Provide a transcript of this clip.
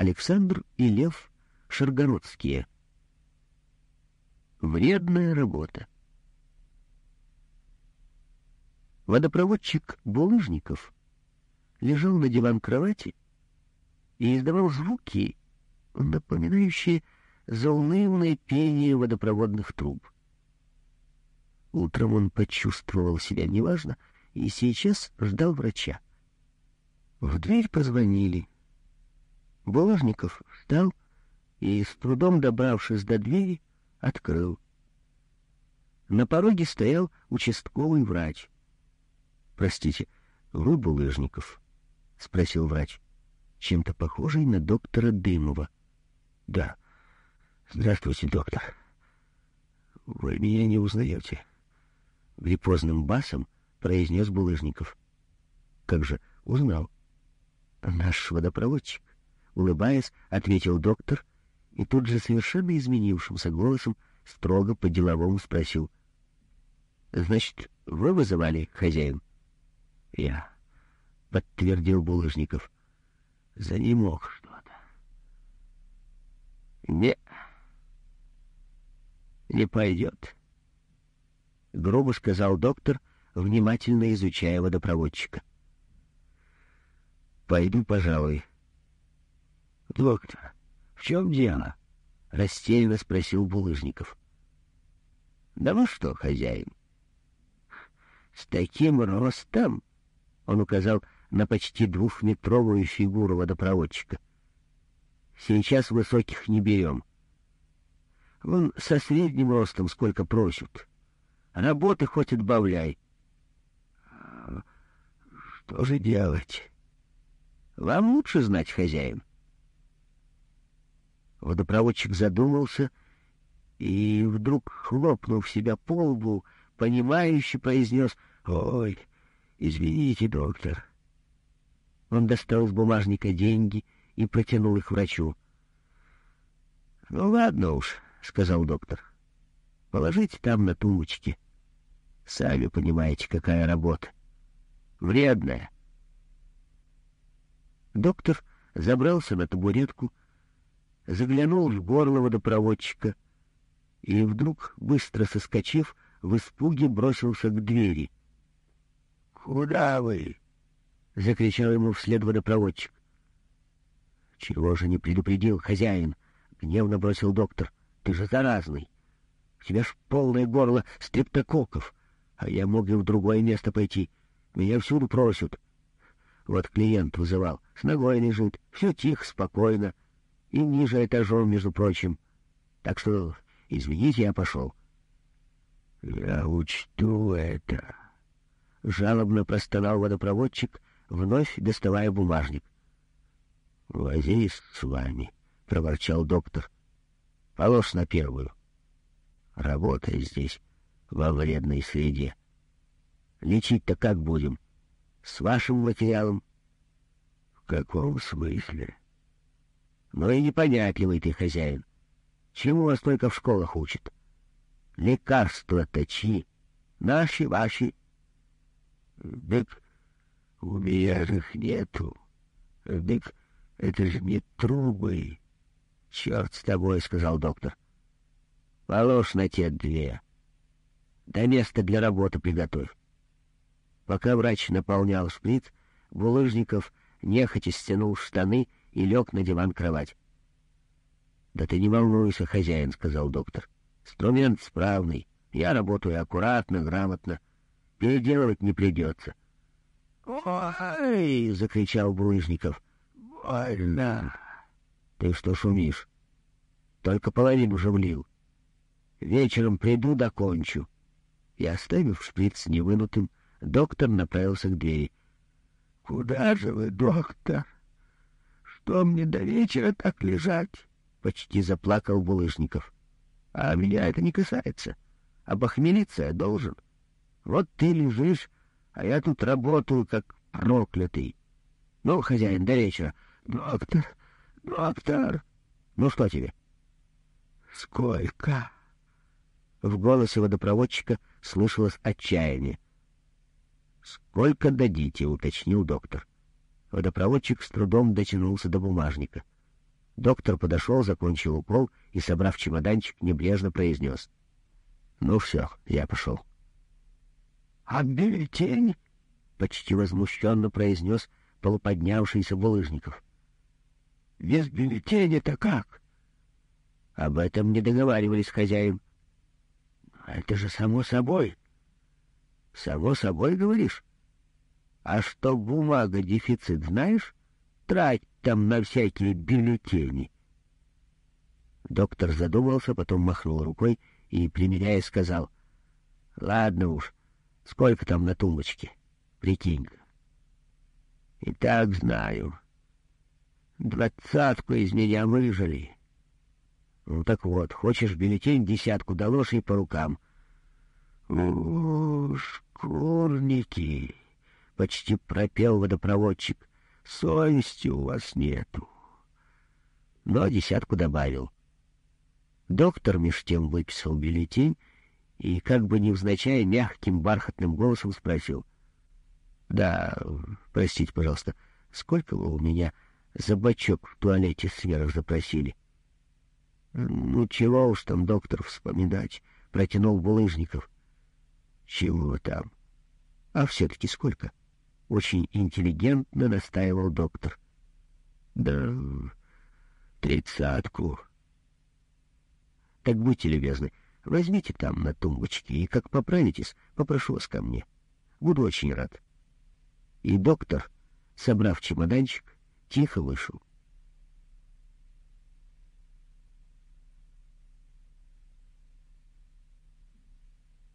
Александр и Лев Шаргородские. Вредная работа. Водопроводчик Булыжников лежал на диван кровати и издавал звуки, напоминающие заунывное пение водопроводных труб. Утром он почувствовал себя неважно и сейчас ждал врача. В дверь позвонили. Булыжников встал и, с трудом добравшись до двери, открыл. На пороге стоял участковый врач. «Простите, вы Булыжников?» — спросил врач, чем-то похожий на доктора Дымова. «Да. Здравствуйте, доктор. Вы меня не узнаете?» Гриппозным басом произнес Булыжников. «Как же, узнал. Наш водопроводчик». Улыбаясь, ответил доктор и тут же совершенно изменившимся голосом строго по-деловому спросил. — Значит, вы вызывали, хозяин? — Я, — подтвердил Булыжников. — За ним мог что-то. — Не, не пойдет, — грубо сказал доктор, внимательно изучая водопроводчика. — Пойду, пожалуй. — Доктор, в чем дело? — растерянно спросил Булыжников. — Да ну что, хозяин, с таким ростом, — он указал на почти двухметровую фигуру водопроводчика, — сейчас высоких не берем. Вон со средним ростом сколько просят. Работы хоть отбавляй. А что же делать? Вам лучше знать, хозяин. Водопроводчик задумался и, вдруг хлопнув себя по лбу, понимающе произнес «Ой, извините, доктор». Он достал из бумажника деньги и протянул их врачу. «Ну, ладно уж», — сказал доктор. «Положите там на тумбочке. Сами понимаете, какая работа. Вредная». Доктор забрался на табуретку заглянул в горло водопроводчика и вдруг, быстро соскочив, в испуге бросился к двери. — Куда вы? — закричал ему вслед водопроводчик. — Чего же не предупредил хозяин? — гневно бросил доктор. — Ты же заразный. У тебя ж полное горло стрептококков, а я мог и в другое место пойти. Меня всюду просят. Вот клиент вызывал, с ногой лежит, все тихо, спокойно и ниже этажом, между прочим. Так что, извините, я пошел. — Я учту это, — жалобно простонал водопроводчик, вновь доставая бумажник. — Возись с вами, — проворчал доктор. — Положь на первую. Работай здесь, во вредной среде. Лечить-то как будем? С вашим материалом? — В каком смысле? — ну и непонятливый ты хозяин. Чему вас только в школах учат? Лекарства точи. Наши, ваши. Дык, у меня их нету. Дык, это же не трубы. Черт с тобой, — сказал доктор. Положь на те две. Да место для работы приготовь. Пока врач наполнял шприц, Булыжников нехотя стянул штаны и лег на диван кровать. — Да ты не волнуйся, хозяин, — сказал доктор. — Инструмент справный. Я работаю аккуратно, грамотно. Переделывать не придется. — Ой! — закричал Булыжников. — Больно! — Ты что шумишь? Только половину же влил. Вечером приду, докончу. И, оставив шприц невынутым, доктор направился к двери. — Куда же вы, доктор? — что мне до вечера так лежать? — почти заплакал Булыжников. — А меня это не касается. Обохмелиться я должен. Вот ты лежишь, а я тут работаю, как проклятый. Ну, хозяин, до вечера. Доктор, доктор. Ну, что тебе? Сколько? В голосе водопроводчика слышалось отчаяние. «Сколько дадите?» — уточнил доктор. Водопроводчик с трудом дотянулся до бумажника. Доктор подошел, закончил укол и, собрав чемоданчик, небрежно произнес. — Ну все, я пошел. — А бюллетень? — почти возмущенно произнес полуподнявшийся Булыжников. — Без бюллетеня-то как? — Об этом не договаривались, хозяин. — Это же само собой. — Само собой, говоришь? А что бумага дефицит, знаешь? Трать там на всякие бюллетени. Доктор задумался, потом махнул рукой и, примиряя, сказал, — Ладно уж, сколько там на тумбочке? Прикинь-ка. — И так знаю. Двадцатку из меня выжили. Ну так вот, хочешь бюллетень, десятку доложь и по рукам. — О, шкурники! — почти пропел водопроводчик. — Совести у вас нету. Но десятку добавил. Доктор меж тем выписал бюллетень и, как бы невзначай, мягким бархатным голосом спросил. — Да, простите, пожалуйста, сколько вы у меня за бачок в туалете сверх запросили? — Ну, чего уж там, доктор, вспоминать, — протянул Булыжников. — Чего там? А все-таки сколько? — очень интеллигентно настаивал доктор. — Да, тридцатку. — Так будьте любезны, возьмите там на тумбочке, и как поправитесь, попрошу вас ко мне. Буду очень рад. И доктор, собрав чемоданчик, тихо вышел.